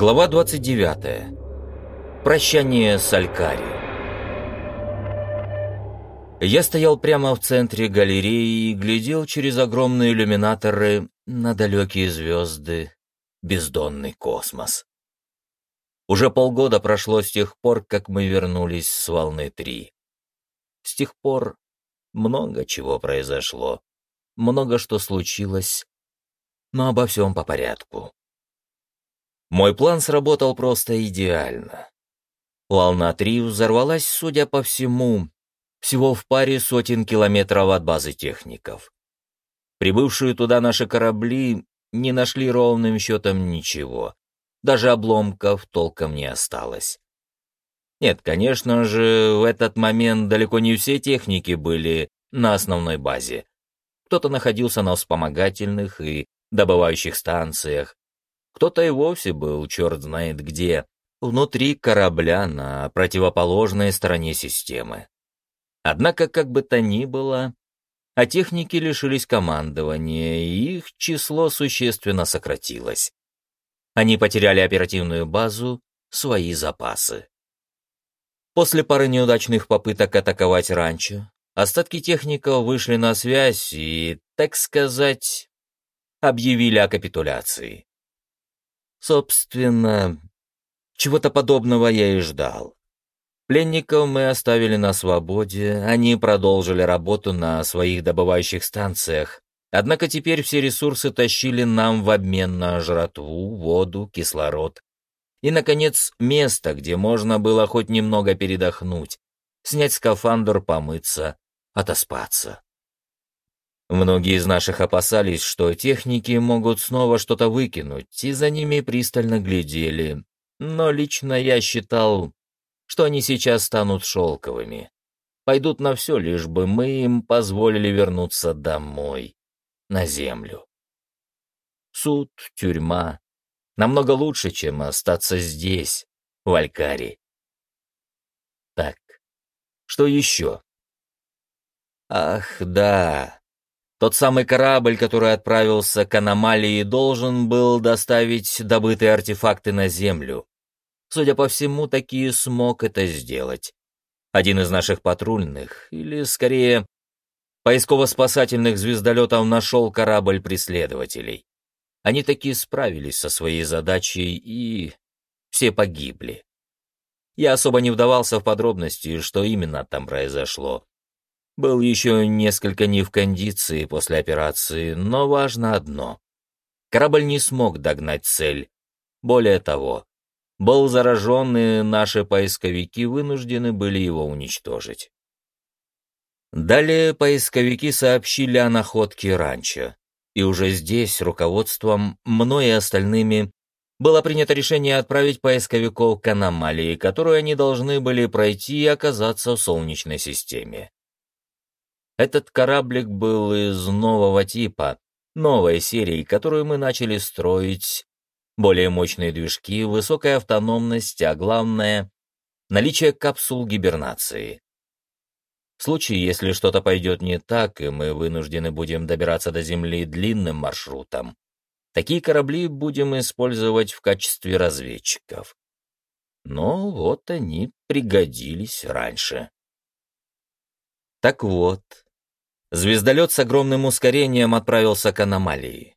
Глава 29. Прощание с Алькари. Я стоял прямо в центре галереи и глядел через огромные иллюминаторы на далекие звезды, бездонный космос. Уже полгода прошло с тех пор, как мы вернулись с волны 3. С тех пор много чего произошло, много что случилось, но обо всем по порядку. Мой план сработал просто идеально. Волна-3 взорвалась, судя по всему, всего в паре сотен километров от базы техников. Прибывшие туда наши корабли не нашли ровным счетом ничего. Даже обломков толком не осталось. Нет, конечно же, в этот момент далеко не все техники были на основной базе. Кто-то находился на вспомогательных и добывающих станциях, кто-то и вовсе был, черт знает где, внутри корабля на противоположной стороне системы. Однако, как бы то ни было, а техники лишились командования, и их число существенно сократилось. Они потеряли оперативную базу, свои запасы. После пары неудачных попыток атаковать ранчо, остатки техников вышли на связь и, так сказать, объявили о капитуляции. Собственно, чего-то подобного я и ждал. Пленников мы оставили на свободе, они продолжили работу на своих добывающих станциях, однако теперь все ресурсы тащили нам в обмен на жратву, воду, кислород и, наконец, место, где можно было хоть немного передохнуть, снять скафандр, помыться, отоспаться. Многие из наших опасались, что техники могут снова что-то выкинуть, и за ними пристально глядели. Но лично я считал, что они сейчас станут шелковыми. Пойдут на все, лишь бы мы им позволили вернуться домой, на землю. Суд, тюрьма. Намного лучше, чем остаться здесь, в Алькаре. Так, что еще? Ах, да. Тот самый корабль, который отправился к аномалии, должен был доставить добытые артефакты на Землю. Судя по всему, таки смог это сделать. Один из наших патрульных, или скорее поисково-спасательных звездолетов нашел корабль преследователей. Они таки справились со своей задачей и все погибли. Я особо не вдавался в подробности, что именно там произошло. Был еще несколько не в кондиции после операции, но важно одно. Корабль не смог догнать цель. Более того, был заражен, и наши поисковики вынуждены были его уничтожить. Далее поисковики сообщили о находке ранчо, и уже здесь руководством мной и остальными было принято решение отправить поисковиков к аномалии, которую они должны были пройти и оказаться в Солнечной системе. Этот кораблик был из нового типа, новой серии, которую мы начали строить. Более мощные движки, высокая автономность, а главное — наличие капсул гибернации. В случае, если что-то пойдет не так, и мы вынуждены будем добираться до Земли длинным маршрутом, такие корабли будем использовать в качестве разведчиков. Но вот они пригодились раньше. Так вот, Звездолет с огромным ускорением отправился к аномалии.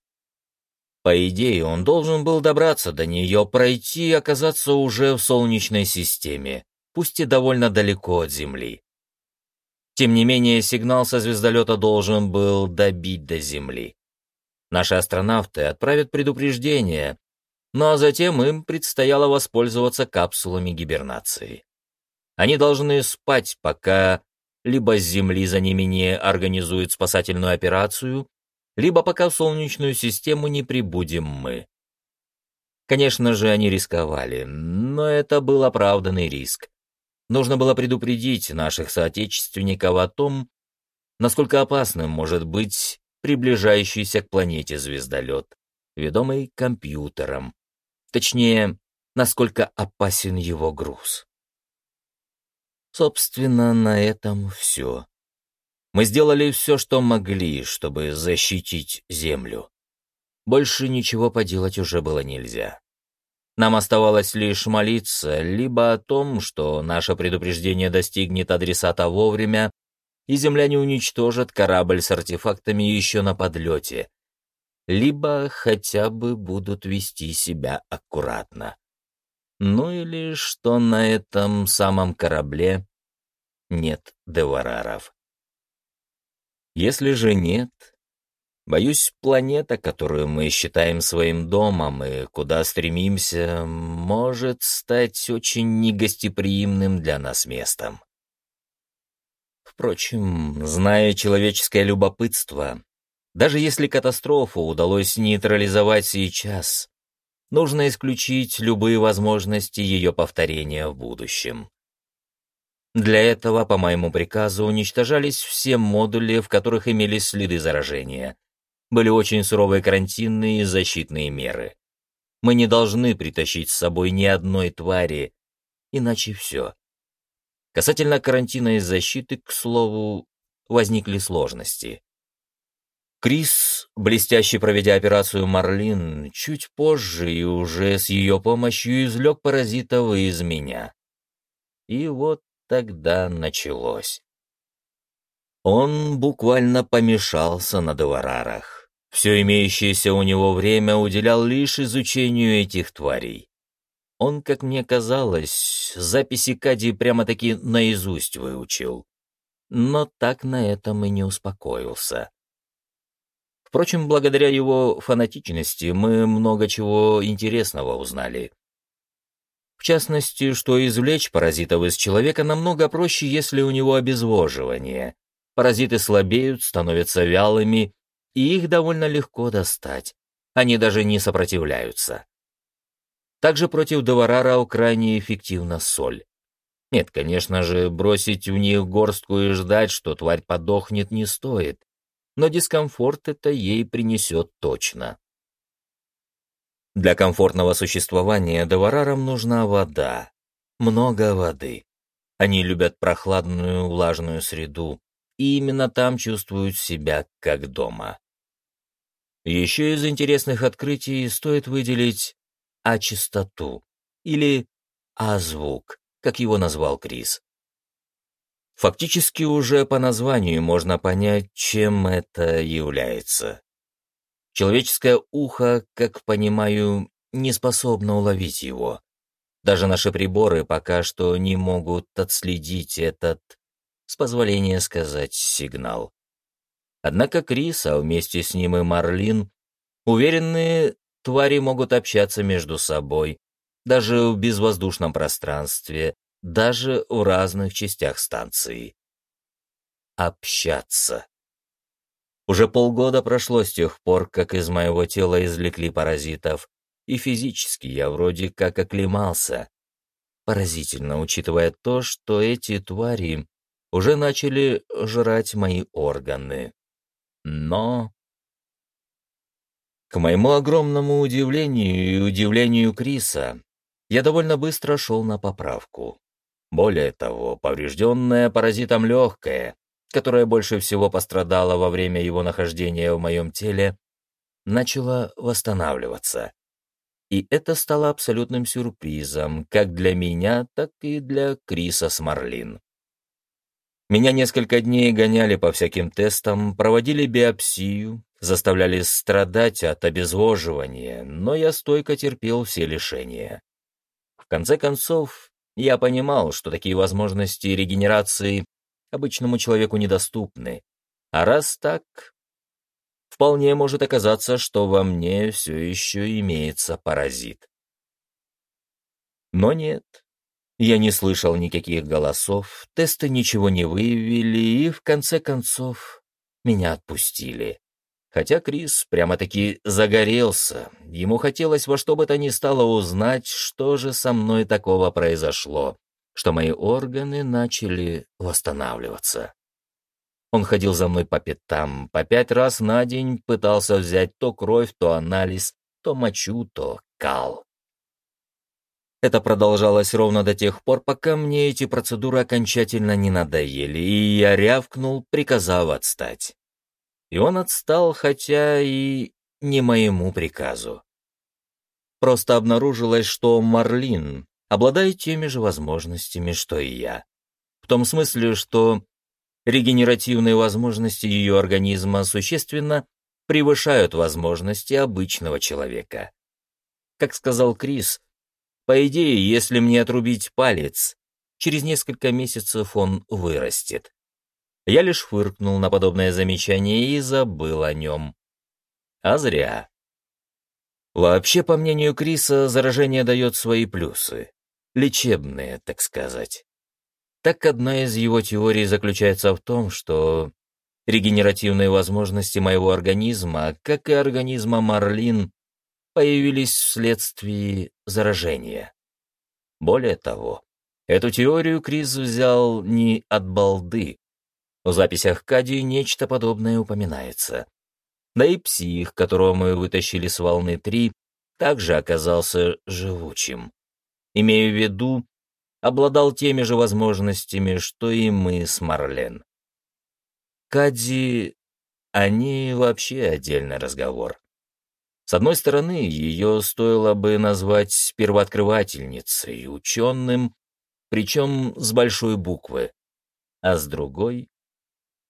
По идее, он должен был добраться до нее, пройти и оказаться уже в Солнечной системе, пусть и довольно далеко от Земли. Тем не менее, сигнал со звездолета должен был добить до Земли. Наши астронавты отправят предупреждение, ну а затем им предстояло воспользоваться капсулами гибернации. Они должны спать, пока либо с Земли за ними не организуют спасательную операцию, либо пока в Солнечную систему не прибудем мы. Конечно же, они рисковали, но это был оправданный риск. Нужно было предупредить наших соотечественников о том, насколько опасным может быть приближающийся к планете звездолет, ведомый компьютером. Точнее, насколько опасен его груз. Собственно, на этом все. Мы сделали все, что могли, чтобы защитить Землю. Больше ничего поделать уже было нельзя. Нам оставалось лишь молиться либо о том, что наше предупреждение достигнет адресата вовремя, и земляне уничтожат корабль с артефактами еще на подлете, либо хотя бы будут вести себя аккуратно. Ну или что на этом самом корабле нет девараров. Если же нет, боюсь, планета, которую мы считаем своим домом и куда стремимся, может стать очень негостеприимным для нас местом. Впрочем, зная человеческое любопытство, даже если катастрофу удалось нейтрализовать сейчас, нужно исключить любые возможности ее повторения в будущем. Для этого, по моему приказу, уничтожались все модули, в которых имелись следы заражения. Были очень суровые карантинные и защитные меры. Мы не должны притащить с собой ни одной твари, иначе все. Касательно карантина и защиты, к слову, возникли сложности. Крис, блестяще проведя операцию «Марлин», чуть позже и уже с ее помощью извлек паразитов из меня. И вот тогда началось. Он буквально помешался на доварарах. Все имеющееся у него время уделял лишь изучению этих тварей. Он, как мне казалось, записи Кади прямо-таки наизусть выучил. Но так на этом и не успокоился. Впрочем, благодаря его фанатичности мы много чего интересного узнали. В частности, что извлечь паразитов из человека намного проще, если у него обезвоживание. Паразиты слабеют, становятся вялыми, и их довольно легко достать. Они даже не сопротивляются. Также против Доварара крайне эффективна соль. Нет, конечно же, бросить в них горстку и ждать, что тварь подохнет, не стоит. Но дискомфорт это ей принесет точно. Для комфортного существования доварарам нужна вода. Много воды. Они любят прохладную, влажную среду, и именно там чувствуют себя как дома. Еще из интересных открытий стоит выделить а-частоту или а-звук, как его назвал Крис. Фактически уже по названию можно понять, чем это является. Человеческое ухо, как понимаю, не способно уловить его. Даже наши приборы пока что не могут отследить этот, с позволения сказать, сигнал. Однако Крис, а вместе с ним и Марлин, уверенные твари могут общаться между собой, даже в безвоздушном пространстве, даже в разных частях станции. Общаться. Уже полгода прошло с тех пор, как из моего тела извлекли паразитов, и физически я вроде как оклемался. Поразительно, учитывая то, что эти твари уже начали жрать мои органы. Но... К моему огромному удивлению и удивлению Криса, я довольно быстро шел на поправку. Более того, поврежденное паразитом легкое, которое больше всего пострадало во время его нахождения в моем теле, начало восстанавливаться. И это стало абсолютным сюрпризом как для меня, так и для Криса Смарлин. Меня несколько дней гоняли по всяким тестам, проводили биопсию, заставляли страдать от обезвоживания, но я стойко терпел все лишения. В конце концов, я понимал, что такие возможности регенерации обычному человеку недоступны. А раз так, вполне может оказаться, что во мне все еще имеется паразит. Но нет, я не слышал никаких голосов, тесты ничего не выявили, и в конце концов меня отпустили. Хотя Крис прямо-таки загорелся, ему хотелось во что бы то ни стало узнать, что же со мной такого произошло, что мои органы начали восстанавливаться. Он ходил за мной по пятам, по пять раз на день пытался взять то кровь, то анализ, то мочу, то кал. Это продолжалось ровно до тех пор, пока мне эти процедуры окончательно не надоели, и я рявкнул, приказав отстать и он отстал, хотя и не моему приказу. Просто обнаружилось, что Марлин обладает теми же возможностями, что и я. В том смысле, что регенеративные возможности ее организма существенно превышают возможности обычного человека. Как сказал Крис, по идее, если мне отрубить палец, через несколько месяцев он вырастет. Я лишь фыркнул на подобное замечание и забыл о нем. А зря. Вообще, по мнению Криса, заражение дает свои плюсы. Лечебные, так сказать. Так одна из его теорий заключается в том, что регенеративные возможности моего организма, как и организма Марлин, появились вследствие заражения. Более того, эту теорию Крис взял не от балды. В записях Кади нечто подобное упоминается. Да и псих, которого мы вытащили с волны 3, также оказался живучим. Имею в виду, обладал теми же возможностями, что и мы с Марлен. Кадзи, они вообще отдельный разговор. С одной стороны, ее стоило бы назвать первооткрывательницей, ученым, причем с большой буквы. А с другой,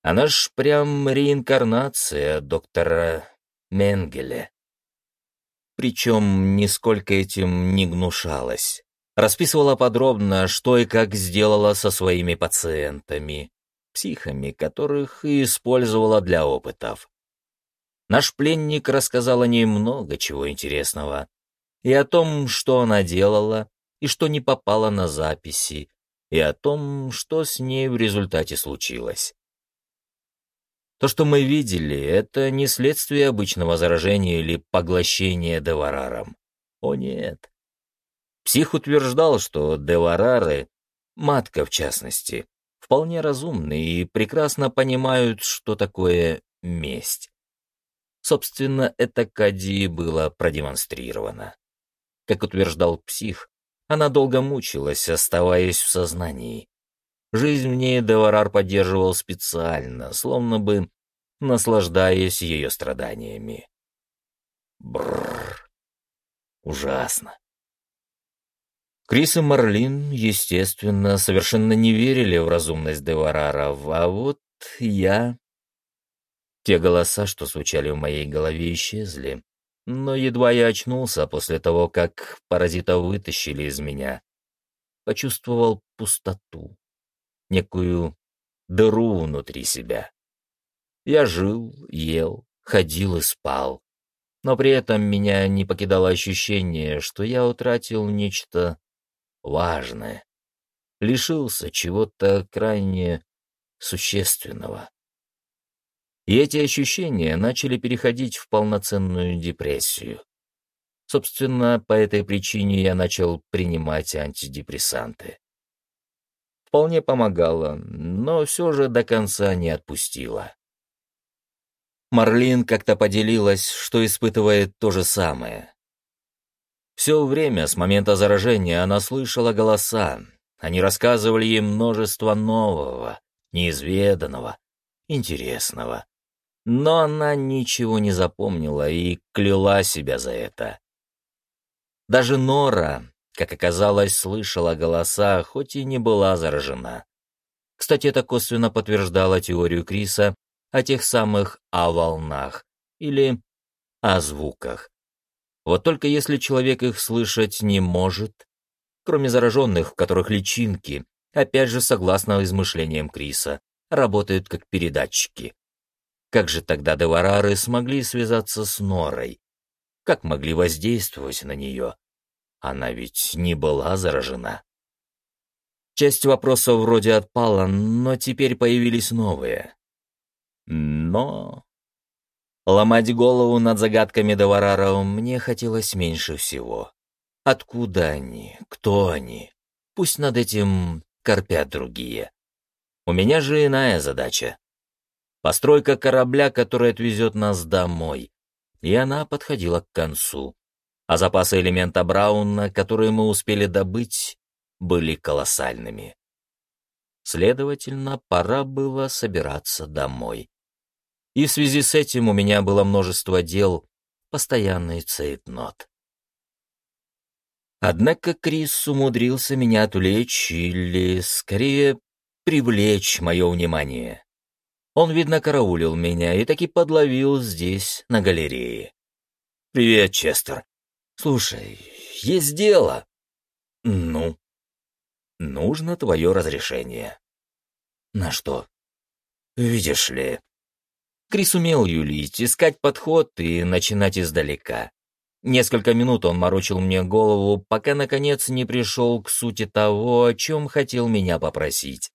она ж прям реинкарнация доктора Менгеля. Причем нисколько этим не гнушалась. Расписывала подробно, что и как сделала со своими пациентами, психами, которых и использовала для опытов. Наш пленник рассказал о ней много чего интересного. И о том, что она делала, и что не попала на записи, и о том, что с ней в результате случилось. То, что мы видели, это не следствие обычного заражения или поглощения девараром. О нет. Псих утверждал, что деварары, матка в частности, вполне разумны и прекрасно понимают, что такое месть. Собственно, это Кади было продемонстрировано. Как утверждал псих, она долго мучилась, оставаясь в сознании. Жизнь в ней Деварар поддерживал специально, словно бы наслаждаясь ее страданиями. Бррр. Ужасно. Крис и Марлин, естественно, совершенно не верили в разумность Девараров, а вот я... Те голоса, что звучали в моей голове, исчезли. Но едва я очнулся после того, как паразита вытащили из меня, почувствовал пустоту, некую дыру внутри себя. Я жил, ел, ходил и спал, но при этом меня не покидало ощущение, что я утратил нечто важное, лишился чего-то крайне существенного. И эти ощущения начали переходить в полноценную депрессию. Собственно, по этой причине я начал принимать антидепрессанты. Вполне помогало, но все же до конца не отпустило. Марлин как-то поделилась, что испытывает то же самое. Все время с момента заражения она слышала голоса. Они рассказывали ей множество нового, неизведанного, интересного. Но она ничего не запомнила и кляла себя за это. Даже Нора, как оказалось, слышала голоса, хоть и не была заражена. Кстати, это косвенно подтверждало теорию Криса о тех самых «о-волнах» или «о звуках». Вот только если человек их слышать не может, кроме зараженных, в которых личинки, опять же, согласно измышлениям Криса, работают как передатчики. Как же тогда Деварары смогли связаться с Норой? Как могли воздействовать на нее? Она ведь не была заражена. Часть вопросов вроде отпала, но теперь появились новые. Но... Ломать голову над загадками Деварара мне хотелось меньше всего. Откуда они? Кто они? Пусть над этим корпят другие. У меня же иная задача. Постройка корабля, который отвезет нас домой. И она подходила к концу. А запасы элемента Брауна, которые мы успели добыть, были колоссальными. Следовательно, пора было собираться домой. И в связи с этим у меня было множество дел, постоянный цейтнот. Однако Крис умудрился меня отвлечь или, скорее, привлечь мое внимание. Он, видно, караулил меня и таки подловил здесь, на галерее. «Привет, Честер. Слушай, есть дело». «Ну?» «Нужно твое разрешение». «На что?» «Видишь ли...» Крис умел юлить, искать подход и начинать издалека. Несколько минут он морочил мне голову, пока, наконец, не пришел к сути того, о чем хотел меня попросить.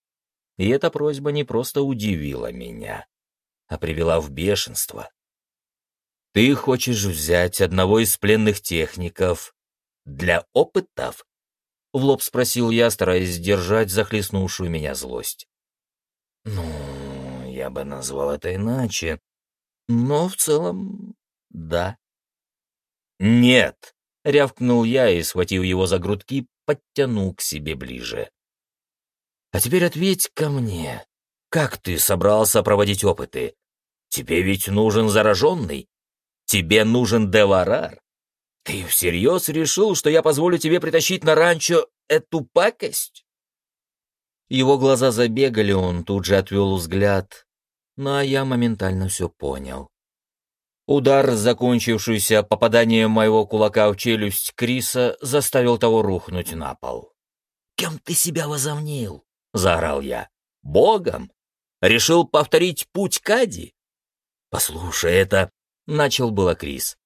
И эта просьба не просто удивила меня, а привела в бешенство. «Ты хочешь взять одного из пленных техников для опытов?» В лоб спросил я, стараясь сдержать захлестнувшую меня злость. «Ну, я бы назвал это иначе. Но в целом, да». «Нет!» — рявкнул я и, схватив его за грудки, подтянул к себе ближе. А теперь ответь ко мне. Как ты собрался проводить опыты? Тебе ведь нужен зараженный. Тебе нужен деварар. Ты всерьез решил, что я позволю тебе притащить на ранчо эту пакость? Его глаза забегали, он тут же отвел взгляд, но я моментально все понял. Удар, закончившийся попаданием моего кулака в челюсть Криса, заставил того рухнуть на пол. «Кем ты себя возомнил? — заорал я. «Богом? Решил повторить путь Кади?» «Послушай, это...» — начал было Крис.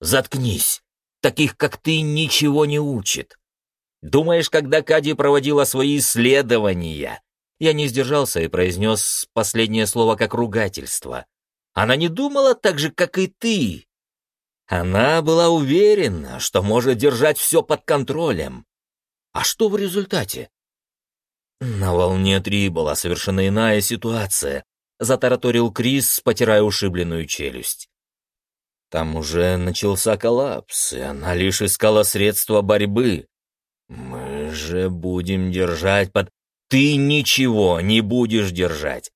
«Заткнись. Таких, как ты, ничего не учит. Думаешь, когда Кади проводила свои исследования...» Я не сдержался и произнес последнее слово как ругательство. «Она не думала так же, как и ты. Она была уверена, что может держать все под контролем. А что в результате? На волне три была совершенно иная ситуация, затараторил Крис, потирая ушибленную челюсть. Там уже начался коллапс, и она лишь искала средства борьбы. Мы же будем держать под... Ты ничего не будешь держать.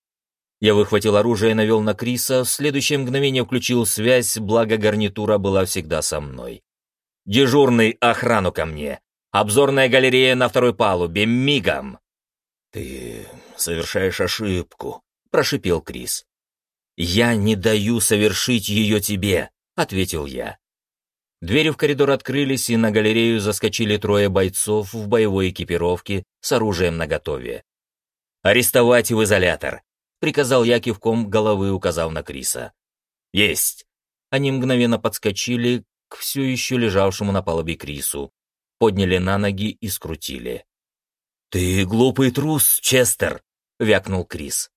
Я выхватил оружие и навел на Криса, в следующее мгновение включил связь, благо гарнитура была всегда со мной. «Дежурный охрану ко мне! Обзорная галерея на второй палубе, мигом!» «Ты совершаешь ошибку», — прошипел Крис. «Я не даю совершить ее тебе», — ответил я. Двери в коридор открылись, и на галерею заскочили трое бойцов в боевой экипировке с оружием наготове. «Арестовать в изолятор», — приказал я кивком головы, указав на Криса. «Есть». Они мгновенно подскочили к все еще лежавшему на палубе Крису, подняли на ноги и скрутили. «Ты глупый трус, Честер!» — вякнул Крис.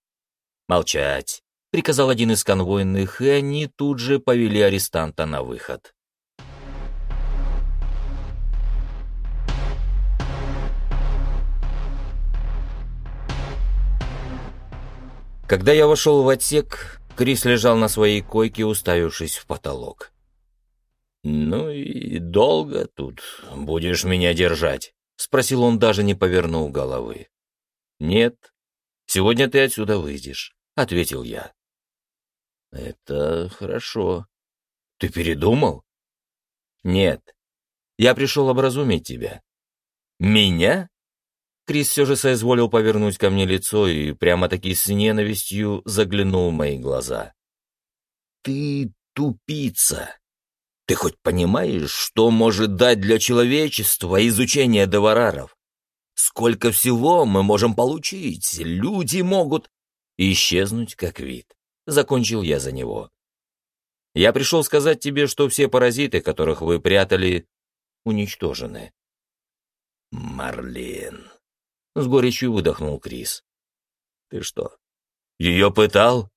«Молчать!» — приказал один из конвойных, и они тут же повели арестанта на выход. Когда я вошел в отсек, Крис лежал на своей койке, уставившись в потолок. «Ну и долго тут будешь меня держать?» — спросил он, даже не повернув головы. «Нет, сегодня ты отсюда выйдешь», — ответил я. «Это хорошо. Ты передумал?» «Нет. Я пришел образумить тебя». «Меня?» Крис все же соизволил повернуть ко мне лицо и прямо-таки с ненавистью заглянул в мои глаза. «Ты тупица!» Ты хоть понимаешь, что может дать для человечества изучение девараров? Сколько всего мы можем получить? Люди могут исчезнуть как вид. Закончил я за него. Я пришел сказать тебе, что все паразиты, которых вы прятали, уничтожены. Марлин. С горечью выдохнул Крис. Ты что, ее пытал?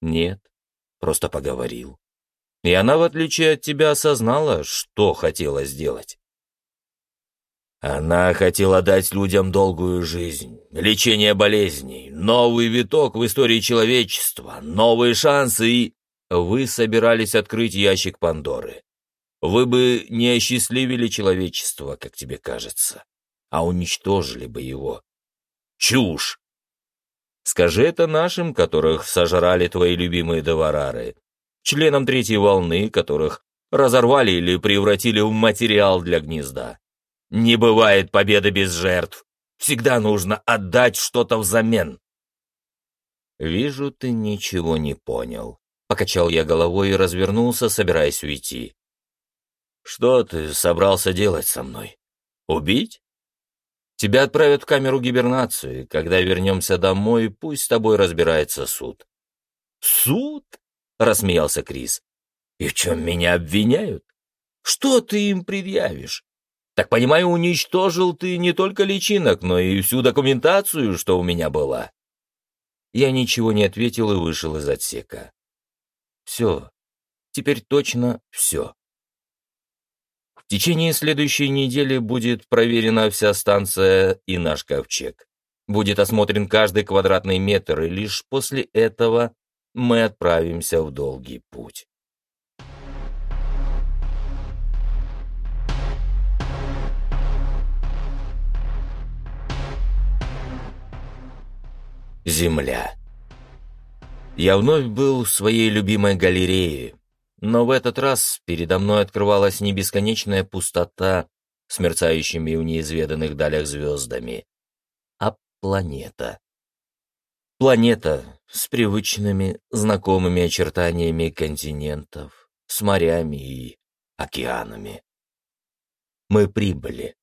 Нет, просто поговорил. И она, в отличие от тебя, осознала, что хотела сделать. Она хотела дать людям долгую жизнь, лечение болезней, новый виток в истории человечества, новые шансы и... Вы собирались открыть ящик Пандоры. Вы бы не осчастливили человечество, как тебе кажется, а уничтожили бы его. Чушь! Скажи это нашим, которых сожрали твои любимые доварары, членам третьей волны, которых Разорвали или превратили в материал для гнезда. Не бывает победы без жертв. Всегда нужно отдать что-то взамен. «Вижу, ты ничего не понял», — покачал я головой и развернулся, собираясь уйти. «Что ты собрался делать со мной? Убить?» «Тебя отправят в камеру гибернации. Когда вернемся домой, пусть с тобой разбирается суд». «Суд?» — рассмеялся Крис. «И в чем меня обвиняют? Что ты им предъявишь? Так понимаю, уничтожил ты не только личинок, но и всю документацию, что у меня была». Я ничего не ответил и вышел из отсека. Все. Теперь точно все. В течение следующей недели будет проверена вся станция и наш ковчег. Будет осмотрен каждый квадратный метр, и лишь после этого мы отправимся в долгий путь. Земля. Я вновь был в своей любимой галерее, но в этот раз передо мной открывалась не бесконечная пустота с мерцающими в неизведанных далях звездами, а планета. Планета с привычными, знакомыми очертаниями континентов, с морями и океанами. Мы прибыли.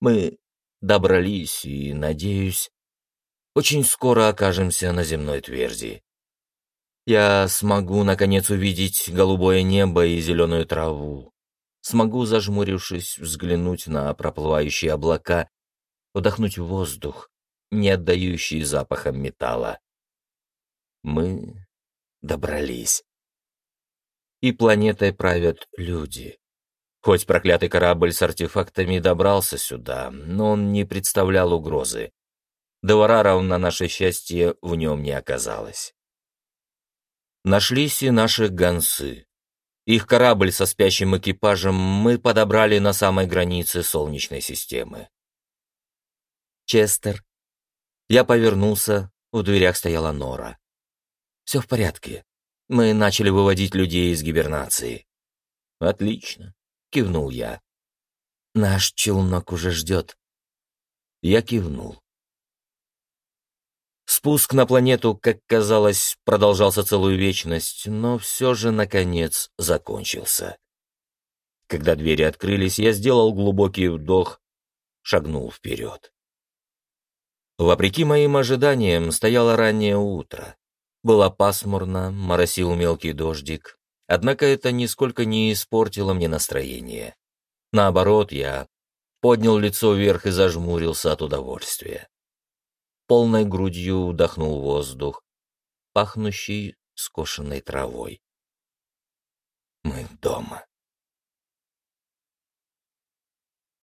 Мы добрались и, надеюсь, очень скоро окажемся на земной тверди. Я смогу, наконец, увидеть голубое небо и зеленую траву. Смогу, зажмурившись, взглянуть на проплывающие облака, вдохнуть воздух, не отдающий запахом металла. Мы добрались. И планетой правят люди. Хоть проклятый корабль с артефактами добрался сюда, но он не представлял угрозы. Девараров, на наше счастье, в нем не оказалось. Нашлись и наши гонцы. Их корабль со спящим экипажем мы подобрали на самой границе Солнечной системы. Честер. Я повернулся, в дверях стояла Нора. «Все в порядке. Мы начали выводить людей из гибернации». «Отлично», — кивнул я. «Наш челнок уже ждет». Я кивнул. Спуск на планету, как казалось, продолжался целую вечность, но все же, наконец, закончился. Когда двери открылись, я сделал глубокий вдох, шагнул вперед. Вопреки моим ожиданиям, стояло раннее утро. Было пасмурно, моросил мелкий дождик, однако это нисколько не испортило мне настроение. Наоборот, я поднял лицо вверх и зажмурился от удовольствия полной грудью вдохнул воздух, пахнущий скошенной травой. Мы дома.